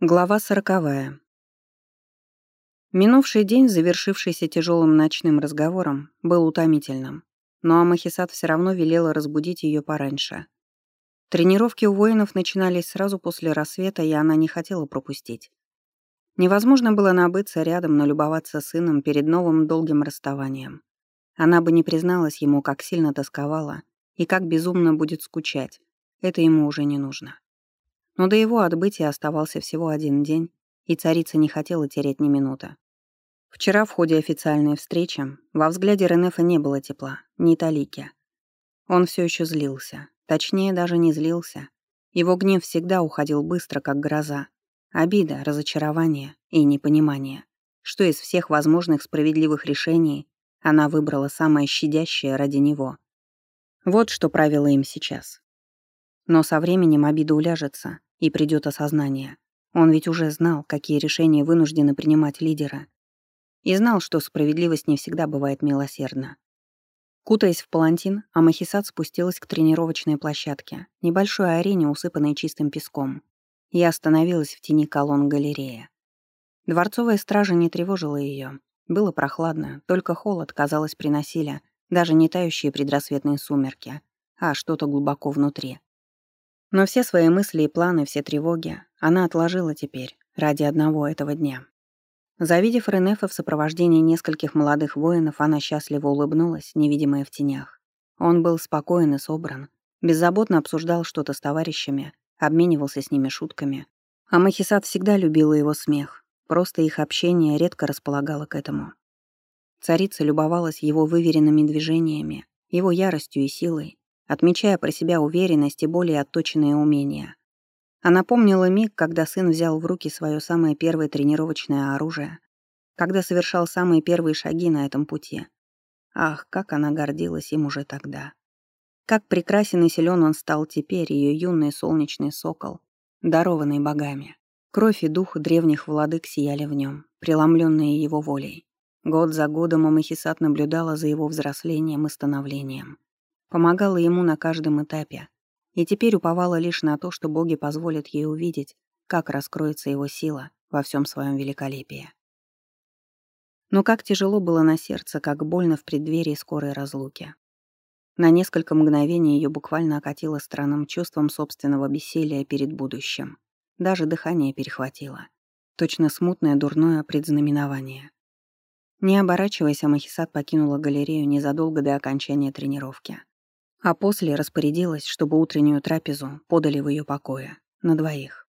Глава сороковая. Минувший день, завершившийся тяжелым ночным разговором, был утомительным, но Амахисат все равно велела разбудить ее пораньше. Тренировки у воинов начинались сразу после рассвета, и она не хотела пропустить. Невозможно было набыться рядом, налюбоваться сыном перед новым долгим расставанием. Она бы не призналась ему, как сильно тосковала и как безумно будет скучать. Это ему уже не нужно. Но до его отбытия оставался всего один день, и царица не хотела терять ни минуты. Вчера в ходе официальной встречи во взгляде Ренефа не было тепла, ни талики. Он все еще злился, точнее даже не злился. Его гнев всегда уходил быстро, как гроза. Обида, разочарование и непонимание, что из всех возможных справедливых решений она выбрала самое щадящее ради него. Вот что правило им сейчас. Но со временем обида уляжется, и придет осознание. Он ведь уже знал, какие решения вынуждены принимать лидеры. И знал, что справедливость не всегда бывает милосердна. Кутаясь в палантин, Амахисат спустилась к тренировочной площадке, небольшой арене, усыпанной чистым песком, и остановилась в тени колонн галереи. Дворцовая стража не тревожила ее. Было прохладно, только холод, казалось, приносили даже не тающие предрассветные сумерки, а что-то глубоко внутри. Но все свои мысли и планы, все тревоги она отложила теперь, ради одного этого дня. Завидев Ренефа в сопровождении нескольких молодых воинов, она счастливо улыбнулась, невидимая в тенях. Он был спокоен и собран, беззаботно обсуждал что-то с товарищами, обменивался с ними шутками. А Махисат всегда любила его смех, просто их общение редко располагало к этому. Царица любовалась его выверенными движениями, его яростью и силой, отмечая про себя уверенность и более отточенные умения. Она помнила миг, когда сын взял в руки свое самое первое тренировочное оружие, когда совершал самые первые шаги на этом пути. Ах, как она гордилась им уже тогда. Как прекрасен и силен он стал теперь, ее юный солнечный сокол, дарованный богами. Кровь и дух древних владык сияли в нем, преломленные его волей. Год за годом Амахисат наблюдала за его взрослением и становлением помогала ему на каждом этапе, и теперь уповала лишь на то, что боги позволят ей увидеть, как раскроется его сила во всем своем великолепии. Но как тяжело было на сердце, как больно в преддверии скорой разлуки. На несколько мгновений ее буквально окатило странным чувством собственного бессилия перед будущим. Даже дыхание перехватило. Точно смутное дурное предзнаменование. Не оборачиваясь, Амахисат покинула галерею незадолго до окончания тренировки а после распорядилась, чтобы утреннюю трапезу подали в ее покое, на двоих.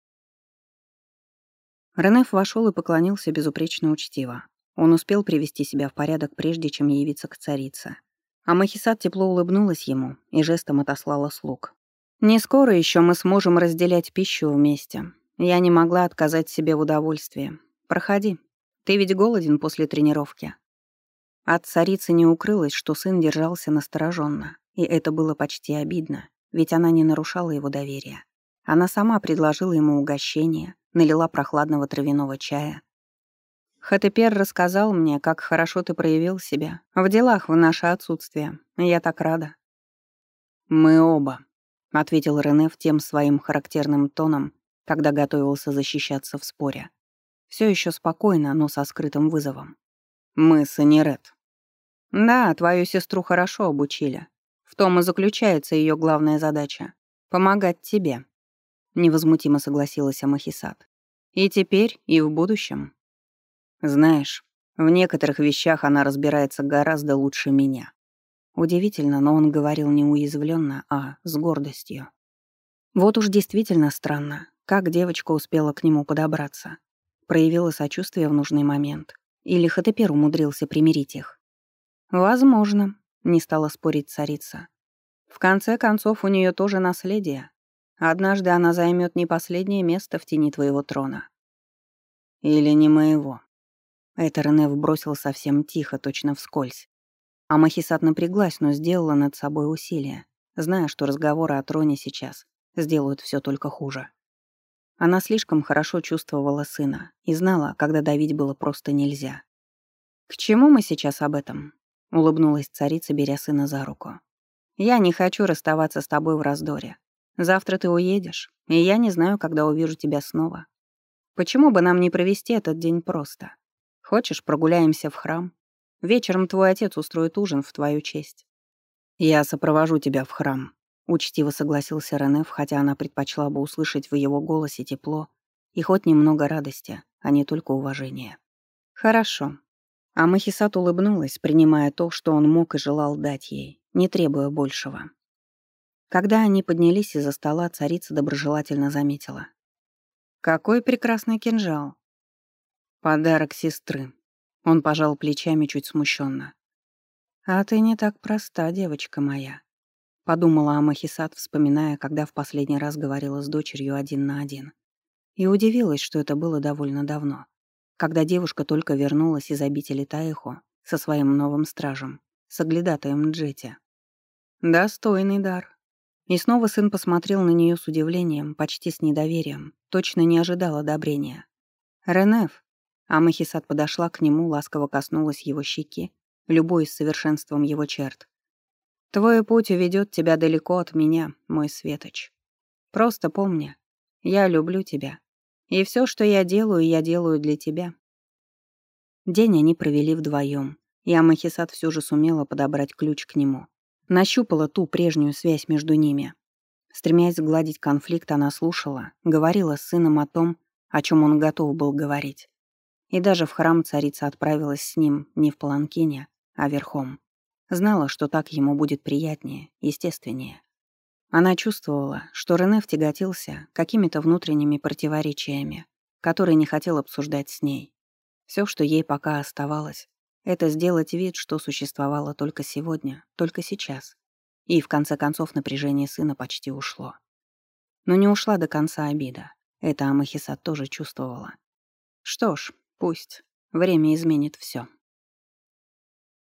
Ренеф вошел и поклонился безупречно учтиво. Он успел привести себя в порядок, прежде чем явиться к царице. А Махисат тепло улыбнулась ему и жестом отослала слуг. «Не скоро еще мы сможем разделять пищу вместе. Я не могла отказать себе в удовольствии. Проходи. Ты ведь голоден после тренировки». От царицы не укрылось, что сын держался настороженно. И это было почти обидно, ведь она не нарушала его доверия. Она сама предложила ему угощение, налила прохладного травяного чая. Хатепер рассказал мне, как хорошо ты проявил себя в делах в наше отсутствие. Я так рада. Мы оба, ответил Рене тем своим характерным тоном, когда готовился защищаться в споре. Все еще спокойно, но со скрытым вызовом. Мы с Анирет. Да, твою сестру хорошо обучили. В том и заключается ее главная задача — помогать тебе», — невозмутимо согласилась Амахисат. «И теперь, и в будущем. Знаешь, в некоторых вещах она разбирается гораздо лучше меня». Удивительно, но он говорил не уязвленно, а с гордостью. Вот уж действительно странно, как девочка успела к нему подобраться. Проявила сочувствие в нужный момент. Или Хатепер умудрился примирить их. Возможно, не стала спорить царица. В конце концов, у нее тоже наследие. Однажды она займет не последнее место в тени твоего трона. Или не моего. Это Рене бросил совсем тихо, точно вскользь. А Махисат напряглась, но сделала над собой усилие, зная, что разговоры о троне сейчас сделают все только хуже. Она слишком хорошо чувствовала сына и знала, когда давить было просто нельзя. «К чему мы сейчас об этом?» — улыбнулась царица, беря сына за руку. «Я не хочу расставаться с тобой в раздоре. Завтра ты уедешь, и я не знаю, когда увижу тебя снова. Почему бы нам не провести этот день просто? Хочешь, прогуляемся в храм? Вечером твой отец устроит ужин в твою честь. Я сопровожу тебя в храм, учтиво согласился Ренеф, хотя она предпочла бы услышать в его голосе тепло и хоть немного радости, а не только уважения. Хорошо. А Махисат улыбнулась, принимая то, что он мог и желал дать ей, не требуя большего. Когда они поднялись из-за стола, царица доброжелательно заметила. «Какой прекрасный кинжал!» «Подарок сестры», он пожал плечами чуть смущенно. «А ты не так проста, девочка моя», — подумала Амахисат, вспоминая, когда в последний раз говорила с дочерью один на один. И удивилась, что это было довольно давно, когда девушка только вернулась из обители Таихо со своим новым стражем, с оглядатаем Джети. Достойный дар. И снова сын посмотрел на нее с удивлением, почти с недоверием, точно не ожидал одобрения. «Ренеф», а Махисат подошла к нему, ласково коснулась его щеки, любуясь совершенством его черт. «Твой путь уведет тебя далеко от меня, мой Светоч. Просто помни, я люблю тебя. И все, что я делаю, я делаю для тебя». День они провели вдвоем, и Амахисат все же сумела подобрать ключ к нему. Нащупала ту прежнюю связь между ними. Стремясь сгладить конфликт, она слушала, говорила с сыном о том, о чем он готов был говорить. И даже в храм царица отправилась с ним не в паланкине, а верхом. Знала, что так ему будет приятнее, естественнее. Она чувствовала, что Рене втяготился какими-то внутренними противоречиями, которые не хотел обсуждать с ней. Все, что ей пока оставалось, это сделать вид, что существовало только сегодня, только сейчас. И в конце концов напряжение сына почти ушло. Но не ушла до конца обида. Это Амахиса тоже чувствовала. Что ж, Пусть. Время изменит все.